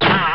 한